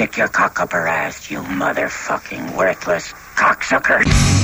stick your cock up her ass, you motherfucking worthless cocksucker.